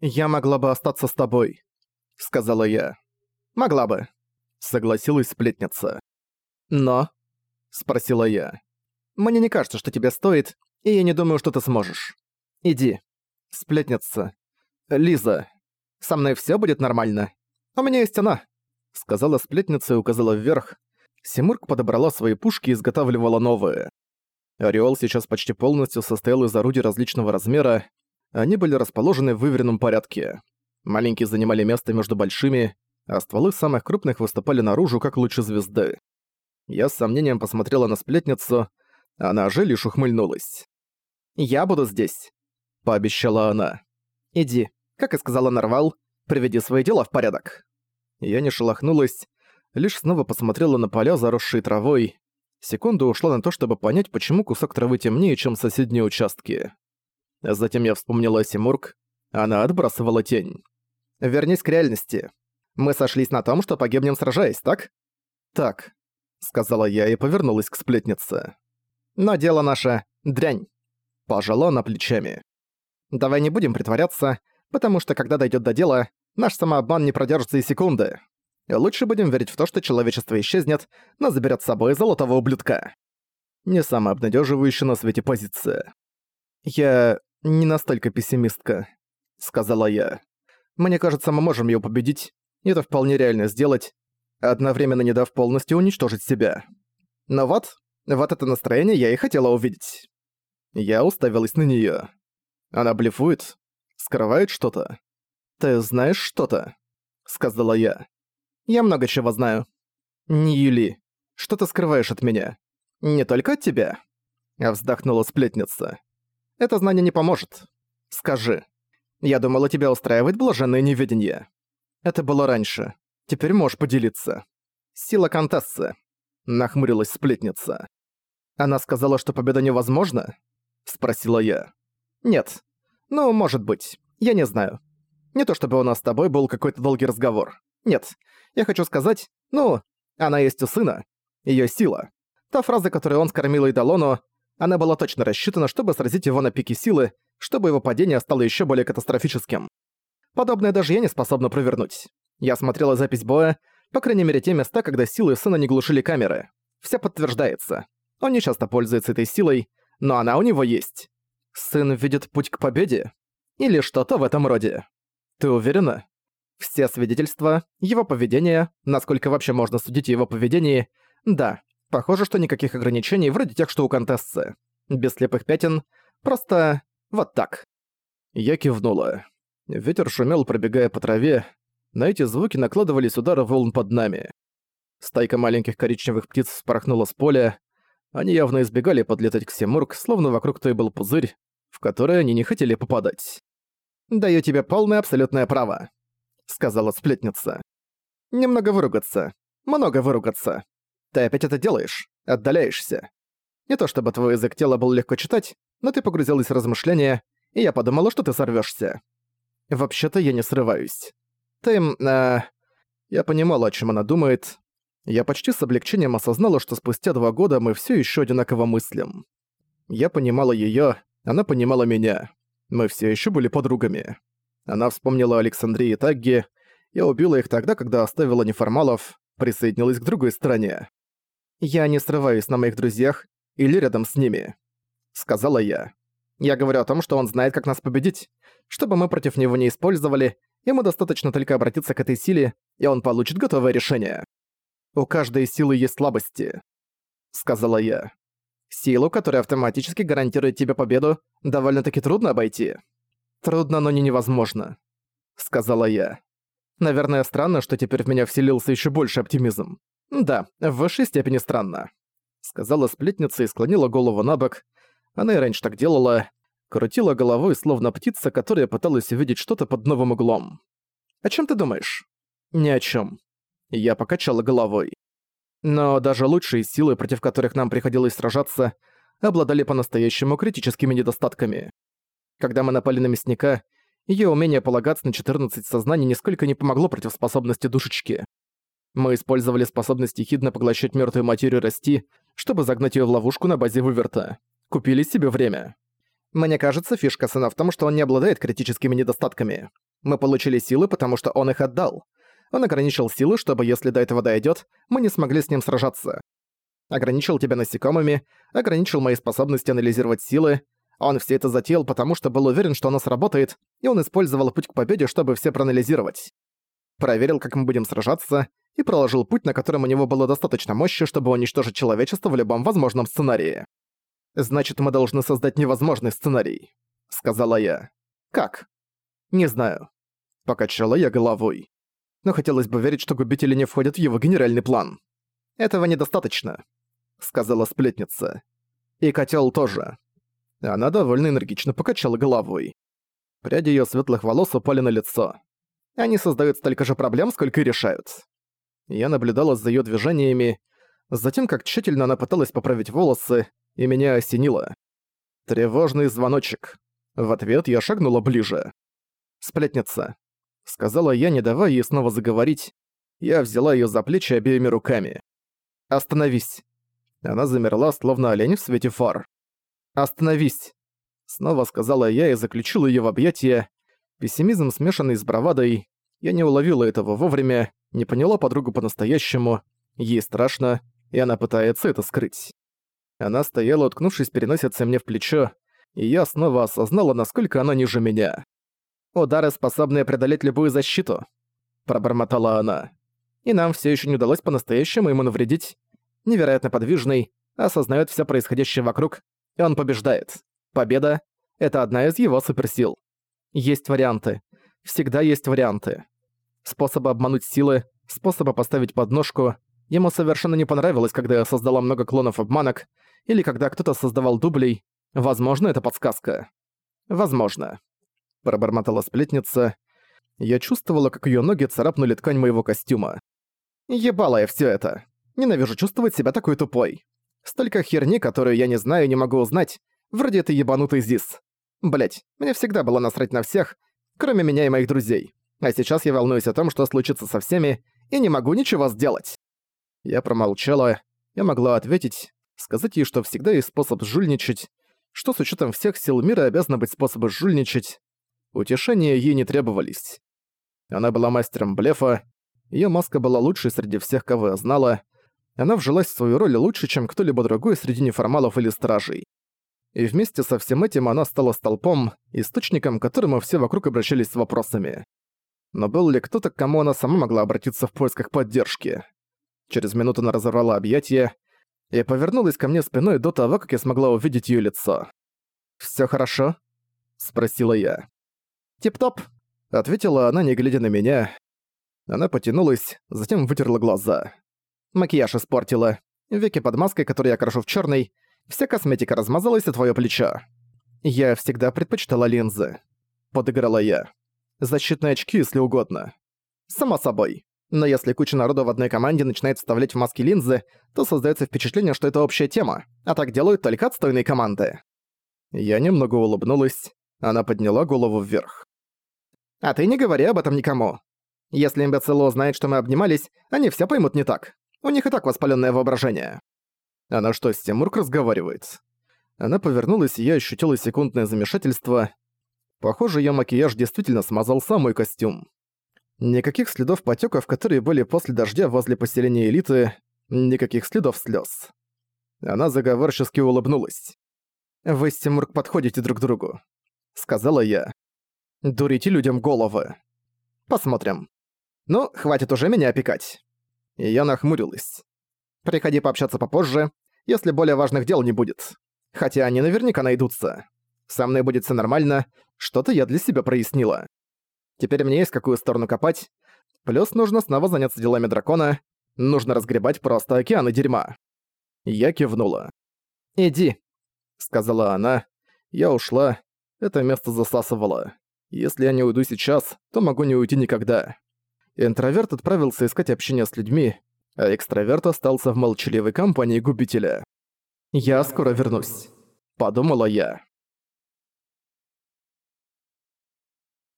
«Я могла бы остаться с тобой», — сказала я. «Могла бы», — согласилась сплетница. «Но?» — спросила я. «Мне не кажется, что тебе стоит, и я не думаю, что ты сможешь. Иди. Сплетница. Лиза. Со мной всё будет нормально. У меня есть она», — сказала сплетница и указала вверх. Симург подобрала свои пушки и изготавливала новые. Ореол сейчас почти полностью состоял из орудий различного размера, они были расположены в выверенном порядке. Маленькие занимали место между большими, а стволы самых крупных выступали наружу, как лучи звезды. Я с сомнением посмотрела на сплетницу, она же лишь ухмыльнулась. «Я буду здесь», — пообещала она. «Иди, как и сказала Нарвал, приведи свои дела в порядок». Я не шелохнулась, лишь снова посмотрела на поля, заросшие травой. Секунда ушла на то, чтобы понять, почему кусок травы темнее, чем соседние участки. Затем я вспомнила Симург. Она отбрасывала тень. «Вернись к реальности. Мы сошлись на том, что погибнем сражаясь, так?» «Так», — сказала я и повернулась к сплетнице. «Но дело наше — дрянь». Пожала она плечами. «Давай не будем притворяться, потому что когда дойдет до дела, наш самообман не продержится и секунды. Лучше будем верить в то, что человечество исчезнет, но заберет с собой золотого ублюдка». Не самая обнадеживающая на свете позиция. Я «Не настолько пессимистка», — сказала я. «Мне кажется, мы можем её победить, это вполне реально сделать, одновременно не дав полностью уничтожить себя. Но вот, вот это настроение я и хотела увидеть». Я уставилась на неё. Она блефует? Скрывает что-то? «Ты знаешь что-то?» — сказала я. «Я много чего знаю». «Не Юли, что ты скрываешь от меня? Не только от тебя?» Вздохнула сплетница. Это знание не поможет. Скажи. Я думала, тебя устраивает блаженное неведение. Это было раньше. Теперь можешь поделиться. Сила Контессы. Нахмурилась сплетница. Она сказала, что победа невозможна? Спросила я. Нет. Ну, может быть. Я не знаю. Не то чтобы у нас с тобой был какой-то долгий разговор. Нет. Я хочу сказать, ну, она есть у сына. Её сила. Та фраза, которую он скормил Идалону, она была точно рассчитана, чтобы сразить его на пике силы, чтобы его падение стало еще более катастрофическим. Подобное даже я не способна провернуть. Я смотрела запись боя, по крайней мере те места, когда силы сына не глушили камеры. Все подтверждается. Он не часто пользуется этой силой, но она у него есть. Сын видит путь к победе? Или что-то в этом роде? Ты уверена? Все свидетельства, его поведение, насколько вообще можно судить о его поведении, да, Похоже, что никаких ограничений вроде тех, что у Контессы. Без слепых пятен. Просто... вот так. Я кивнула. Ветер шумел, пробегая по траве. На эти звуки накладывались удары волн под нами. Стайка маленьких коричневых птиц спорхнула с поля. Они явно избегали подлетать к Семург, словно вокруг той был пузырь, в который они не хотели попадать. «Даю тебе полное абсолютное право», — сказала сплетница. «Немного выругаться. Много выругаться. Ты опять это делаешь, отдаляешься. Не то чтобы твой язык тела был легко читать, но ты погрузилась в размышления, и я подумала, что ты сорвешься. Вообще-то я не срываюсь. Ты... Э, я понимала, о чем она думает. Я почти с облегчением осознала, что спустя два года мы все еще одинаково мыслим. Я понимала ее, она понимала меня. Мы все еще были подругами. Она вспомнила Александрии и Тагги. Я убила их тогда, когда оставила неформалов, присоединилась к другой стороне. «Я не срываюсь на моих друзьях или рядом с ними», — сказала я. «Я говорю о том, что он знает, как нас победить, чтобы мы против него не использовали, ему достаточно только обратиться к этой силе, и он получит готовое решение. У каждой силы есть слабости», — сказала я. «Силу, которая автоматически гарантирует тебе победу, довольно-таки трудно обойти». «Трудно, но не невозможно», — сказала я. Наверное, странно, что теперь в меня вселился еще больше оптимизм. «Да, в высшей степени странно», — сказала сплетница и склонила голову на бок. Она и раньше так делала. Крутила головой, словно птица, которая пыталась увидеть что-то под новым углом. «О чем ты думаешь?» «Ни о чем. Я покачала головой. Но даже лучшие силы, против которых нам приходилось сражаться, обладали по-настоящему критическими недостатками. Когда мы напали на мясника, ее умение полагаться на 14 сознаний нисколько не помогло против способности душечки. Мы использовали способность ехидно поглощать мертвую материю расти, чтобы загнать ее в ловушку на базе выверта. Купили себе время. Мне кажется, фишка сына в том, что он не обладает критическими недостатками. Мы получили силы, потому что он их отдал. Он ограничил силы, чтобы, если до этого дойдет, мы не смогли с ним сражаться. Ограничил тебя насекомыми, ограничил мои способности анализировать силы. Он все это затеял, потому что был уверен, что оно сработает, и он использовал путь к победе, чтобы все проанализировать. Проверил, как мы будем сражаться, и проложил путь, на котором у него было достаточно мощи, чтобы уничтожить человечество в любом возможном сценарии. «Значит, мы должны создать невозможный сценарий», — сказала я. «Как?» «Не знаю». Покачала я головой. Но хотелось бы верить, что губители не входят в его генеральный план. «Этого недостаточно», — сказала сплетница. «И котел тоже». Она довольно энергично покачала головой. Пряди ее светлых волос упали на лицо. Они создают столько же проблем, сколько и решают. Я наблюдала за ее движениями, затем как тщательно она пыталась поправить волосы, и меня осенило. Тревожный звоночек. В ответ я шагнула ближе. «Сплетница», — сказала я, не давая ей снова заговорить. Я взяла ее за плечи обеими руками. «Остановись». Она замерла, словно олень в свете фар. «Остановись», — снова сказала я и заключила ее в объятия. Пессимизм, смешанный с бравадой. Я не уловила этого вовремя, не поняла подругу по-настоящему. Ей страшно, и она пытается это скрыть. Она стояла, уткнувшись переносицей мне в плечо, и я снова осознала, насколько она ниже меня. «Удары, способные преодолеть любую защиту», — пробормотала она. «И нам все еще не удалось по-настоящему ему навредить. Невероятно подвижный, осознает все происходящее вокруг, и он побеждает. Победа — это одна из его суперсил. Есть варианты. Всегда есть варианты. Способы обмануть силы, способы поставить подножку. Ему совершенно не понравилось, когда я создала много клонов обманок, или когда кто-то создавал дублей. Возможно, это подсказка. Возможно. Пробормотала сплетница. Я чувствовала, как ее ноги царапнули ткань моего костюма. Ебала я все это. Ненавижу чувствовать себя такой тупой. Столько херни, которую я не знаю и не могу узнать. Вроде это ебанутый ЗИС. Блять, мне всегда было насрать на всех, кроме меня и моих друзей. А сейчас я волнуюсь о том, что случится со всеми, и не могу ничего сделать. Я промолчала. Я могла ответить, сказать ей, что всегда есть способ жульничать, что с учетом всех сил мира обязаны быть способы жульничать. Утешения ей не требовались. Она была мастером блефа, ее маска была лучшей среди всех, кого я знала. Она вжилась в свою роль лучше, чем кто-либо другой среди неформалов или стражей. И вместе со всем этим она стала столпом, источником, к которому все вокруг обращались с вопросами. Но был ли кто-то, к кому она сама могла обратиться в поисках поддержки? Через минуту она разорвала объятия и повернулась ко мне спиной до того, как я смогла увидеть её лицо. «Всё хорошо?» — спросила я. «Тип-топ», — ответила она, не глядя на меня. Она потянулась, затем вытерла глаза. Макияж испортила. Веки под маской, которую я крашу в чёрный, вся косметика размазалась о твоё плечо. Я всегда предпочитала линзы. Подыграла я. Защитные очки, если угодно. Само собой. Но если куча народа в одной команде начинает вставлять в маски линзы, то создается впечатление, что это общая тема, а так делают только отстойные команды. Я немного улыбнулась, она подняла голову вверх. «А ты не говори об этом никому. Если имбецилы узнают, что мы обнимались, они все поймут не так. У них и так воспаленное воображение». Она что, с Тимурк разговаривает? Она повернулась, и я ощутила секундное замешательство, Похоже, её макияж действительно смазал самый костюм. Никаких следов потёков, которые были после дождя возле поселения элиты, никаких следов слёз. Она заговорчески улыбнулась. «Вы с Тимурк подходите друг к другу», — сказала я. «Дурите людям головы. Посмотрим. Ну, хватит уже меня опекать». И я нахмурилась. «Приходи пообщаться попозже, если более важных дел не будет. Хотя они наверняка найдутся. Со мной будет все нормально, что-то я для себя прояснила. Теперь мне есть какую сторону копать. Плюс нужно снова заняться делами дракона. Нужно разгребать просто океаны дерьма. Я кивнула. «Иди», — сказала она. Я ушла. Это место засасывало. Если я не уйду сейчас, то могу не уйти никогда. Интроверт отправился искать общение с людьми, а экстраверт остался в молчаливой компании губителя. «Я скоро вернусь», — подумала я.